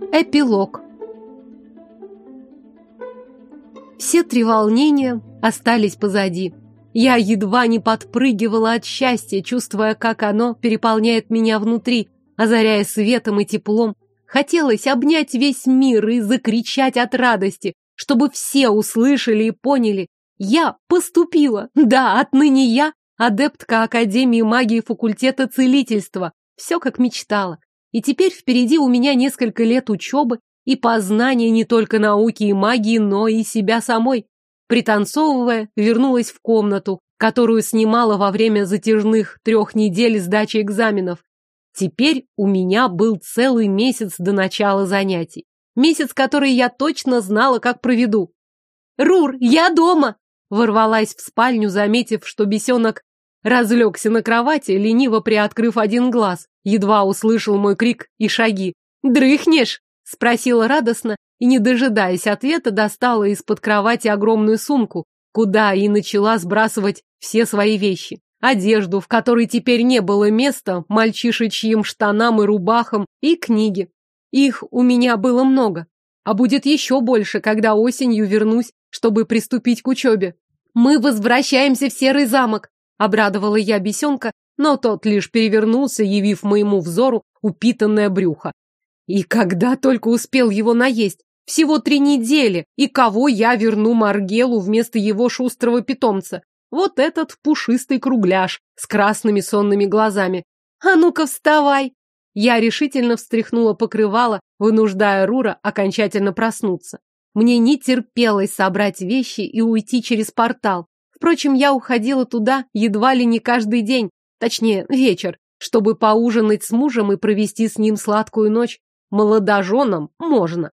Эпилог. Все три волнения остались позади. Я едва не подпрыгивала от счастья, чувствуя, как оно переполняет меня внутри, озаряя светом и теплом. Хотелось обнять весь мир и закричать от радости, чтобы все услышали и поняли. Я поступила. Да, отныне я адептка Академии магии факультета целительства. Все как мечтала. И теперь впереди у меня несколько лет учебы и познания не только науки и магии, но и себя самой. Пританцовывая, вернулась в комнату, которую снимала во время затяжных трех недель сдачи экзаменов. Теперь у меня был целый месяц до начала занятий. Месяц, который я точно знала, как проведу. «Рур, я дома!» Ворвалась в спальню, заметив, что бесенок разлегся на кровати, лениво приоткрыв один глаз. Едва услышал мой крик и шаги. «Дрыхнешь?» — спросила радостно и, не дожидаясь ответа, достала из-под кровати огромную сумку, куда и начала сбрасывать все свои вещи. Одежду, в которой теперь не было места, мальчишечьим штанам и рубахам, и книги. Их у меня было много, а будет еще больше, когда осенью вернусь, чтобы приступить к учебе. «Мы возвращаемся в Серый замок», — обрадовала я бесенка, но тот лишь перевернулся, явив моему взору упитанное брюхо. И когда только успел его наесть? Всего три недели, и кого я верну Маргелу вместо его шустрого питомца? Вот этот пушистый кругляш с красными сонными глазами. А ну-ка вставай! Я решительно встряхнула покрывало, вынуждая Рура окончательно проснуться. Мне не терпелось собрать вещи и уйти через портал. Впрочем, я уходила туда едва ли не каждый день, точнее, вечер, чтобы поужинать с мужем и провести с ним сладкую ночь. Молодоженам можно.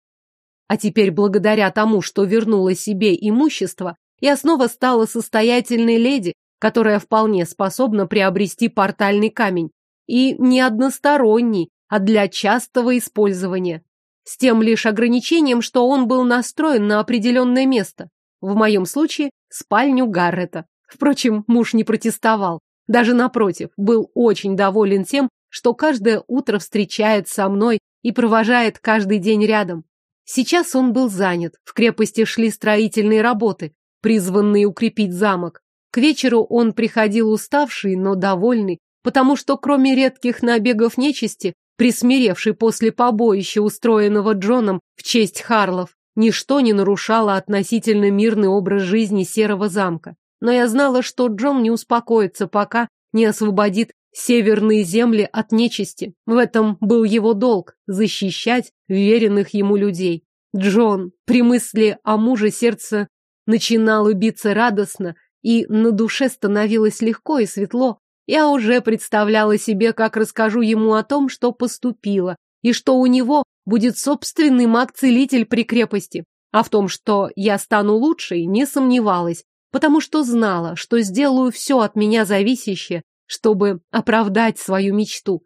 А теперь, благодаря тому, что вернула себе имущество, я снова стала состоятельной леди, которая вполне способна приобрести портальный камень. И не односторонний, а для частого использования. С тем лишь ограничением, что он был настроен на определенное место. В моем случае спальню Гаррета. Впрочем, муж не протестовал. Даже напротив, был очень доволен тем, что каждое утро встречает со мной и провожает каждый день рядом. Сейчас он был занят, в крепости шли строительные работы, призванные укрепить замок. К вечеру он приходил уставший, но довольный, потому что кроме редких набегов нечисти, присмиревший после побоища, устроенного Джоном в честь Харлов, ничто не нарушало относительно мирный образ жизни Серого замка. Но я знала, что Джон не успокоится, пока не освободит северные земли от нечисти. В этом был его долг – защищать веренных ему людей. Джон, при мысли о муже сердце начинало биться радостно, и на душе становилось легко и светло. Я уже представляла себе, как расскажу ему о том, что поступило, и что у него будет собственный маг-целитель при крепости. А в том, что я стану лучшей, не сомневалась, потому что знала, что сделаю все от меня зависящее, чтобы оправдать свою мечту.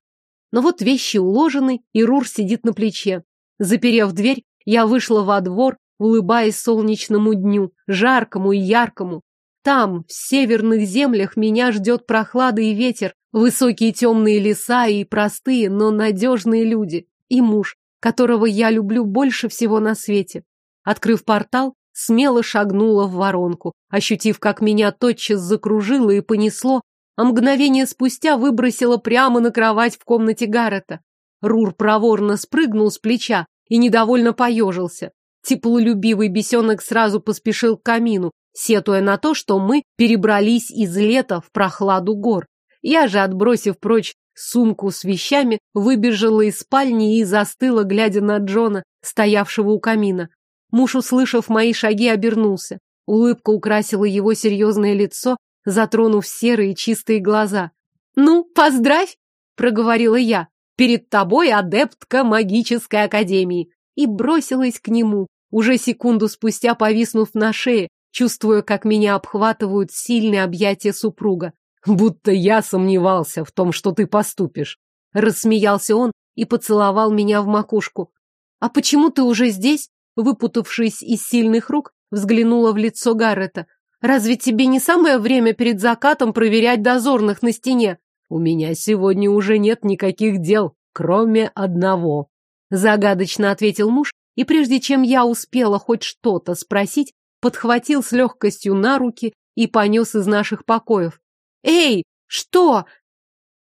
Но вот вещи уложены, и Рур сидит на плече. Заперев дверь, я вышла во двор, улыбаясь солнечному дню, жаркому и яркому. Там, в северных землях, меня ждет прохлада и ветер, высокие темные леса и простые, но надежные люди, и муж, которого я люблю больше всего на свете. Открыв портал, смело шагнула в воронку, ощутив, как меня тотчас закружило и понесло, а мгновение спустя выбросила прямо на кровать в комнате Гаррета. Рур проворно спрыгнул с плеча и недовольно поежился. Теплолюбивый бесенок сразу поспешил к камину, сетуя на то, что мы перебрались из лета в прохладу гор. Я же, отбросив прочь сумку с вещами, выбежала из спальни и застыла, глядя на Джона, стоявшего у камина. Муж, услышав мои шаги, обернулся. Улыбка украсила его серьезное лицо, затронув серые чистые глаза. «Ну, поздравь!» — проговорила я. «Перед тобой адептка магической академии!» И бросилась к нему, уже секунду спустя повиснув на шее, чувствуя, как меня обхватывают сильные объятия супруга. «Будто я сомневался в том, что ты поступишь!» Рассмеялся он и поцеловал меня в макушку. «А почему ты уже здесь?» Выпутавшись из сильных рук, взглянула в лицо Гаррета. Разве тебе не самое время перед закатом проверять дозорных на стене? У меня сегодня уже нет никаких дел, кроме одного. Загадочно ответил муж, и прежде чем я успела хоть что-то спросить, подхватил с легкостью на руки и понес из наших покоев. «Эй, что?»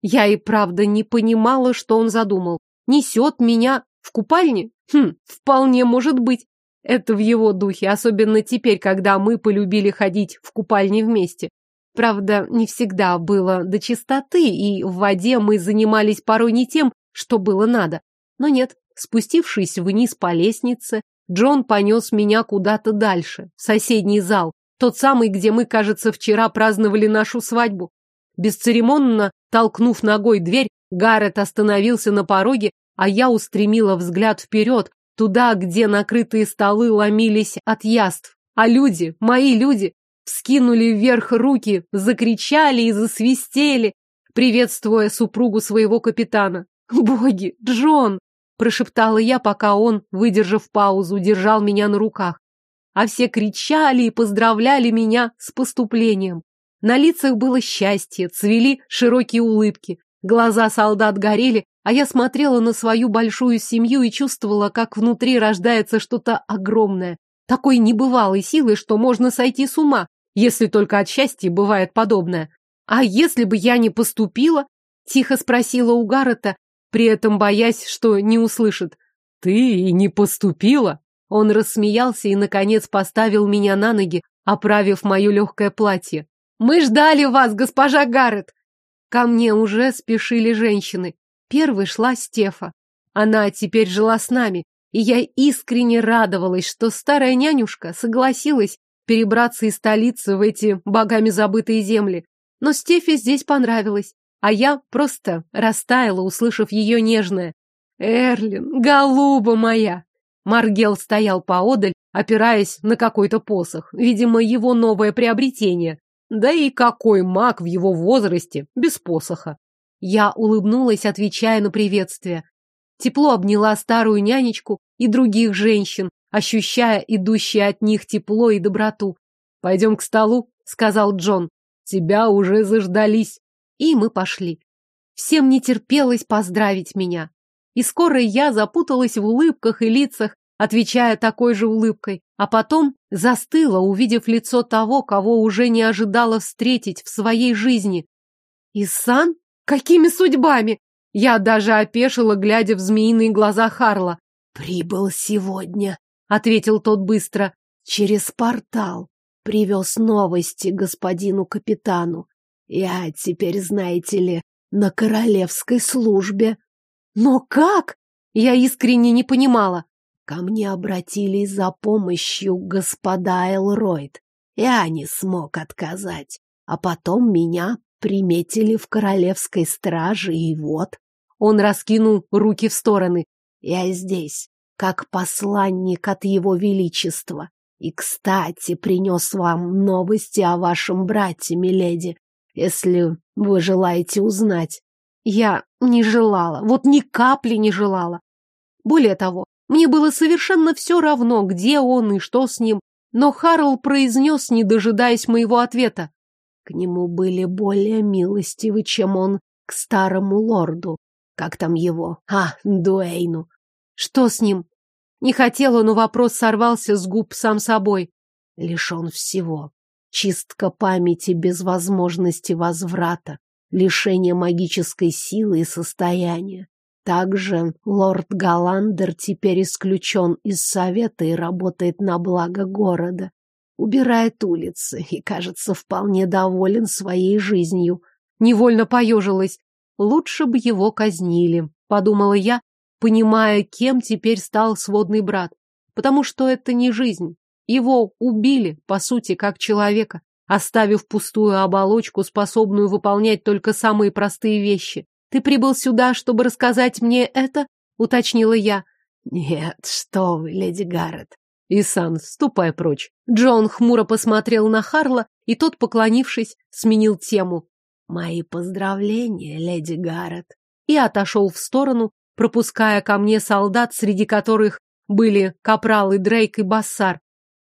Я и правда не понимала, что он задумал. Несет меня в купальне? Хм, вполне может быть. Это в его духе, особенно теперь, когда мы полюбили ходить в купальне вместе. Правда, не всегда было до чистоты, и в воде мы занимались порой не тем, что было надо. Но нет, спустившись вниз по лестнице, Джон понес меня куда-то дальше, в соседний зал, тот самый, где мы, кажется, вчера праздновали нашу свадьбу. Бесцеремонно толкнув ногой дверь, Гаррет остановился на пороге, а я устремила взгляд вперед, туда, где накрытые столы ломились от яств. А люди, мои люди, вскинули вверх руки, закричали и засвистели, приветствуя супругу своего капитана. «Боги, Джон!» – прошептала я, пока он, выдержав паузу, держал меня на руках. А все кричали и поздравляли меня с поступлением. На лицах было счастье, цвели широкие улыбки. Глаза солдат горели, а я смотрела на свою большую семью и чувствовала, как внутри рождается что-то огромное. Такой небывалой силы, что можно сойти с ума, если только от счастья бывает подобное. А если бы я не поступила? Тихо спросила у Гаррета, при этом боясь, что не услышит. Ты и не поступила? Он рассмеялся и, наконец, поставил меня на ноги, оправив мое легкое платье. «Мы ждали вас, госпожа Гаррет!» Ко мне уже спешили женщины. Первой шла Стефа. Она теперь жила с нами, и я искренне радовалась, что старая нянюшка согласилась перебраться из столицы в эти богами забытые земли. Но Стефе здесь понравилось, а я просто растаяла, услышав ее нежное. «Эрлин, голуба моя!» Маргел стоял поодаль, опираясь на какой-то посох, видимо, его новое приобретение. Да и какой маг в его возрасте без посоха? Я улыбнулась, отвечая на приветствие. Тепло обняла старую нянечку и других женщин, ощущая идущее от них тепло и доброту. «Пойдем к столу», — сказал Джон. «Тебя уже заждались». И мы пошли. Всем не терпелось поздравить меня. И скоро я запуталась в улыбках и лицах, отвечая такой же улыбкой, а потом застыла, увидев лицо того, кого уже не ожидала встретить в своей жизни. «Исан?» Какими судьбами? Я даже опешила, глядя в змеиные глаза Харла. «Прибыл сегодня», — ответил тот быстро, — «через портал. Привез новости господину капитану. Я теперь, знаете ли, на королевской службе». «Но как?» Я искренне не понимала. Ко мне обратились за помощью господа Элройд. Я не смог отказать. А потом меня приметили в королевской страже, и вот... Он раскинул руки в стороны. Я здесь, как посланник от его величества. И, кстати, принес вам новости о вашем брате, миледи, если вы желаете узнать. Я не желала, вот ни капли не желала. Более того, мне было совершенно все равно, где он и что с ним, но Харл произнес, не дожидаясь моего ответа. К нему были более милостивы, чем он к старому лорду. Как там его? А, Дуэйну. Что с ним? Не хотела, но вопрос сорвался с губ сам собой. Лишен всего. Чистка памяти без возможности возврата, лишение магической силы и состояния. Также лорд Галандер теперь исключен из совета и работает на благо города убирает улицы и, кажется, вполне доволен своей жизнью. Невольно поежилась. Лучше бы его казнили, подумала я, понимая, кем теперь стал сводный брат. Потому что это не жизнь. Его убили, по сути, как человека, оставив пустую оболочку, способную выполнять только самые простые вещи. Ты прибыл сюда, чтобы рассказать мне это? уточнила я. Нет, что вы, леди Гаррет. «Исан, ступай прочь». Джон хмуро посмотрел на Харла, и тот, поклонившись, сменил тему. «Мои поздравления, леди Гаррет». И отошел в сторону, пропуская ко мне солдат, среди которых были капралы Дрейк и Бассар.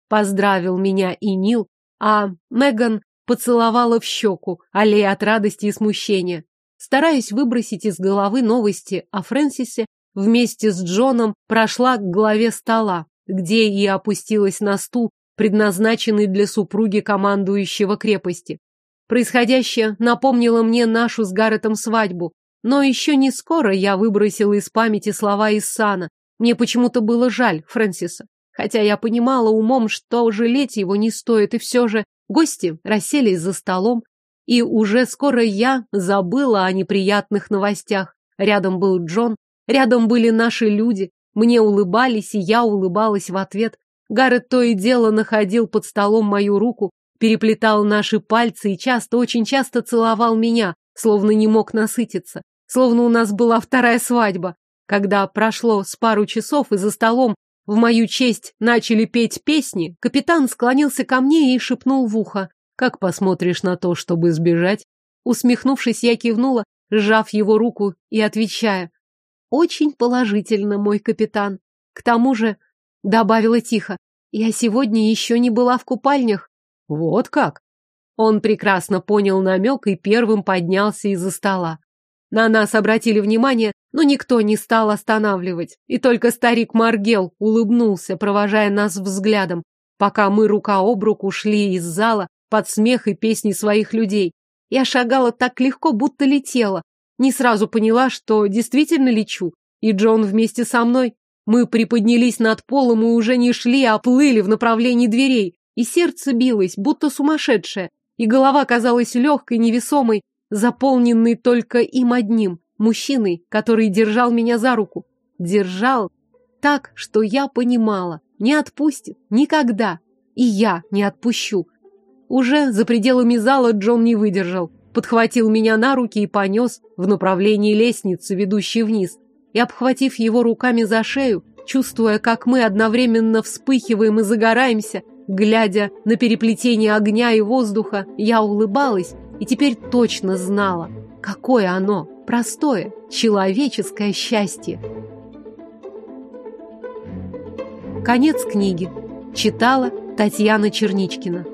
Поздравил меня и Нил, а Меган поцеловала в щеку, аллея от радости и смущения. Стараясь выбросить из головы новости о Фрэнсисе, вместе с Джоном прошла к главе стола, где и опустилась на стул, предназначенный для супруги командующего крепости. Происходящее напомнило мне нашу с Гарретом свадьбу, но еще не скоро я выбросила из памяти слова Иссана. Мне почему-то было жаль Фрэнсиса, хотя я понимала умом, что жалеть его не стоит, и все же гости расселись за столом, и уже скоро я забыла о неприятных новостях. Рядом был Джон, рядом были наши люди, мне улыбались, и я улыбалась в ответ. Гаррет то и дело находил под столом мою руку, переплетал наши пальцы и часто, очень часто целовал меня, словно не мог насытиться, словно у нас была вторая свадьба. Когда прошло с пару часов и за столом в мою честь начали петь песни, капитан склонился ко мне и шепнул в ухо. Как посмотришь на то, чтобы сбежать? Усмехнувшись, я кивнула, сжав его руку и отвечая. Очень положительно, мой капитан. К тому же, добавила тихо, я сегодня еще не была в купальнях. Вот как? Он прекрасно понял намек и первым поднялся из-за стола. На нас обратили внимание, но никто не стал останавливать. И только старик Маргел улыбнулся, провожая нас взглядом, пока мы рука об руку шли из зала, под смех и песни своих людей. Я шагала так легко, будто летела. Не сразу поняла, что действительно лечу. И Джон вместе со мной. Мы приподнялись над полом и уже не шли, а плыли в направлении дверей. И сердце билось, будто сумасшедшее. И голова казалась легкой, невесомой, заполненной только им одним, мужчиной, который держал меня за руку. Держал так, что я понимала, не отпустит никогда. И я не отпущу. Уже за пределами зала Джон не выдержал, подхватил меня на руки и понес в направлении лестницы, ведущей вниз. И, обхватив его руками за шею, чувствуя, как мы одновременно вспыхиваем и загораемся, глядя на переплетение огня и воздуха, я улыбалась и теперь точно знала, какое оно, простое, человеческое счастье. Конец книги. Читала Татьяна Черничкина.